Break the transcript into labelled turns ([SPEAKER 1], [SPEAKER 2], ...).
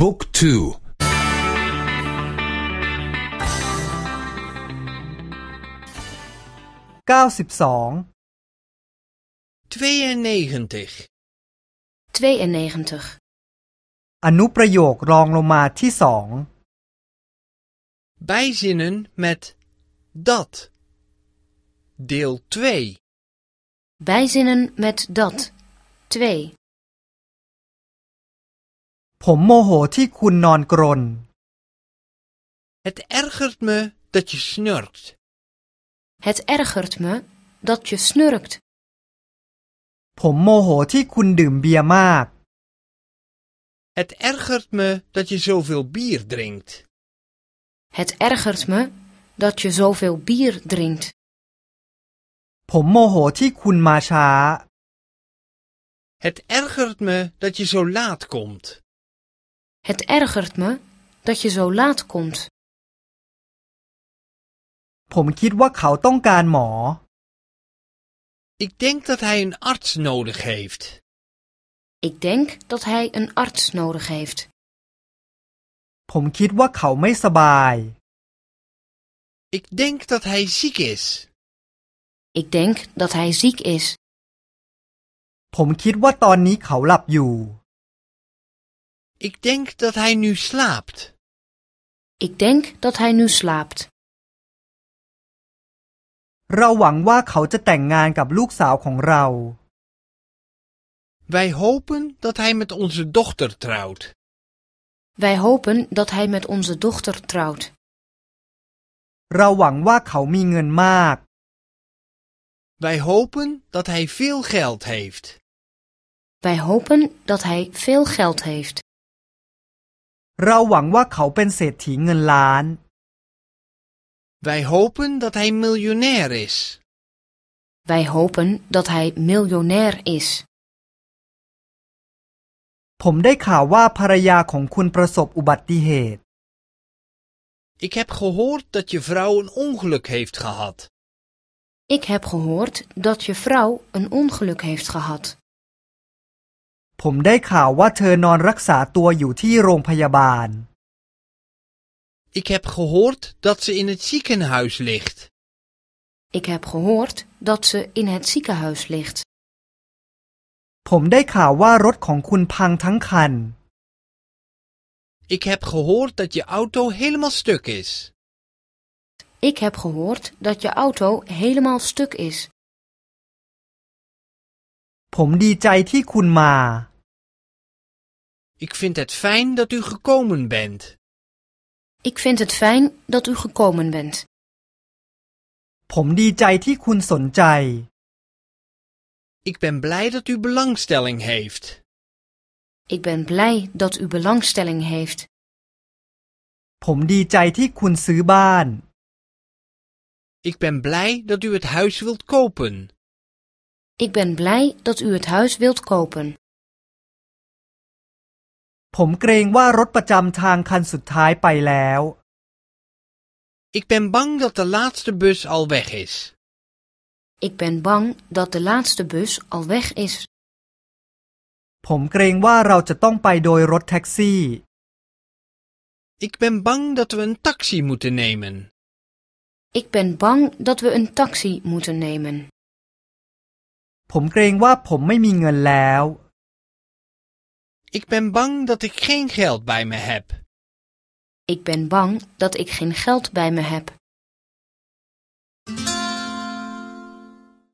[SPEAKER 1] บุ๊กทู
[SPEAKER 2] เก้าสิบสอง
[SPEAKER 3] 92.
[SPEAKER 4] 92.
[SPEAKER 2] อนุประโยครองลงมาที่สอง
[SPEAKER 3] Bijzinnen met dat. Deel 2.
[SPEAKER 4] Bijzinnen met dat. 2.
[SPEAKER 2] ผมโมโหที่คุณนอนกรน
[SPEAKER 3] Het ergert me dat je snurkt.
[SPEAKER 4] Het ergert me dat je snurkt.
[SPEAKER 2] ผมโมโหที่คุณดื่มเบียร์มาก
[SPEAKER 3] Het ergert me dat je zoveel bier drinkt.
[SPEAKER 4] Het ergert me dat je zoveel bier drinkt.
[SPEAKER 2] ผมโมโหที่คุณมาช้า
[SPEAKER 3] Het ergert me dat je zo laat komt.
[SPEAKER 4] Het ergert me dat je zo laat komt.
[SPEAKER 2] ผมคิดว่าเขาต้องการหมอ
[SPEAKER 3] Ik denk dat hij een arts nodig heeft.
[SPEAKER 4] Ik denk dat hij een arts nodig heeft.
[SPEAKER 2] ผมคิดว่าเขาไม่สบาย
[SPEAKER 3] Ik denk dat hij ziek is.
[SPEAKER 4] Ik denk dat hij ziek is.
[SPEAKER 2] ผมคิดว่าตอนนี้เขาหลับอยู่
[SPEAKER 3] Ik denk dat hij nu slaapt.
[SPEAKER 4] Ik denk dat hij nu slaapt.
[SPEAKER 2] เราหวังว่าเขาจะแต่งงานกับลูกสาวของเรา
[SPEAKER 3] Wij hopen dat hij met onze dochter trouwt.
[SPEAKER 4] Wij hopen dat hij met onze dochter trouwt.
[SPEAKER 2] เราหวังว่าเขามีเงินมาก
[SPEAKER 3] Wij hopen dat hij veel geld heeft.
[SPEAKER 4] Wij hopen dat hij veel geld heeft.
[SPEAKER 2] เราหวังว่าเขาเป็นเศรษฐีเงินล้าน
[SPEAKER 3] Wij hopen dat hij miljonair is.
[SPEAKER 4] Wij hopen dat hij miljonair is.
[SPEAKER 2] ผมได้ข่าวว่าภรรยาของคุณประสบอุบัติเหตุ
[SPEAKER 3] Ik heb gehoord dat je vrouw een ongeluk heeft gehad.
[SPEAKER 4] Ik heb gehoord dat je vrouw een ongeluk heeft gehad.
[SPEAKER 2] ผมได้ข่าวว่าเธอนอนรักษาตัวอยู่ที่โรงพยาบาล
[SPEAKER 3] Ik heb gehoord dat ze in het ziekenhuis ligt.
[SPEAKER 4] Ik heb gehoord dat ze in het ziekenhuis ligt.
[SPEAKER 2] ผมได้ข่าวว่ารถของคุณพังทั้งคัน
[SPEAKER 3] Ik heb gehoord dat je auto helemaal stuk is.
[SPEAKER 4] Ik heb gehoord dat je auto helemaal stuk is.
[SPEAKER 2] ผมดีใจที่คุณมา
[SPEAKER 3] Ik vind het fijn dat u gekomen bent.
[SPEAKER 4] Ik vind het fijn dat u gekomen bent.
[SPEAKER 2] ผมดีใจที่คุณสนใจ
[SPEAKER 3] Ik ben blij dat u belangstelling heeft.
[SPEAKER 4] Ik ben blij dat u belangstelling heeft.
[SPEAKER 2] ผมดีใจที่คุณซื้อบ้าน
[SPEAKER 3] Ik ben blij dat u het huis wilt kopen.
[SPEAKER 4] Ik ben blij dat u het huis wilt kopen.
[SPEAKER 2] ผมเกรงว่ารถประจำทางคันสุดท้ายไปแล้ว
[SPEAKER 3] Ik ben bang dat de laatste bus al weg is.
[SPEAKER 4] Ik ben bang dat de laatste bus al weg is.
[SPEAKER 2] ผมเกรงว่าเราจะต้องไปโดยรถแท็กซี่
[SPEAKER 3] Ik ben bang dat we een taxi moeten nemen.
[SPEAKER 4] Ik ben bang dat we een taxi moeten nemen.
[SPEAKER 2] ผมเกรงว่าผมไม่มีเงินแล้ว
[SPEAKER 3] ik ben bang dat ik geen geld bij me heb.
[SPEAKER 4] Ik ben bang dat ik geen geld bij me heb.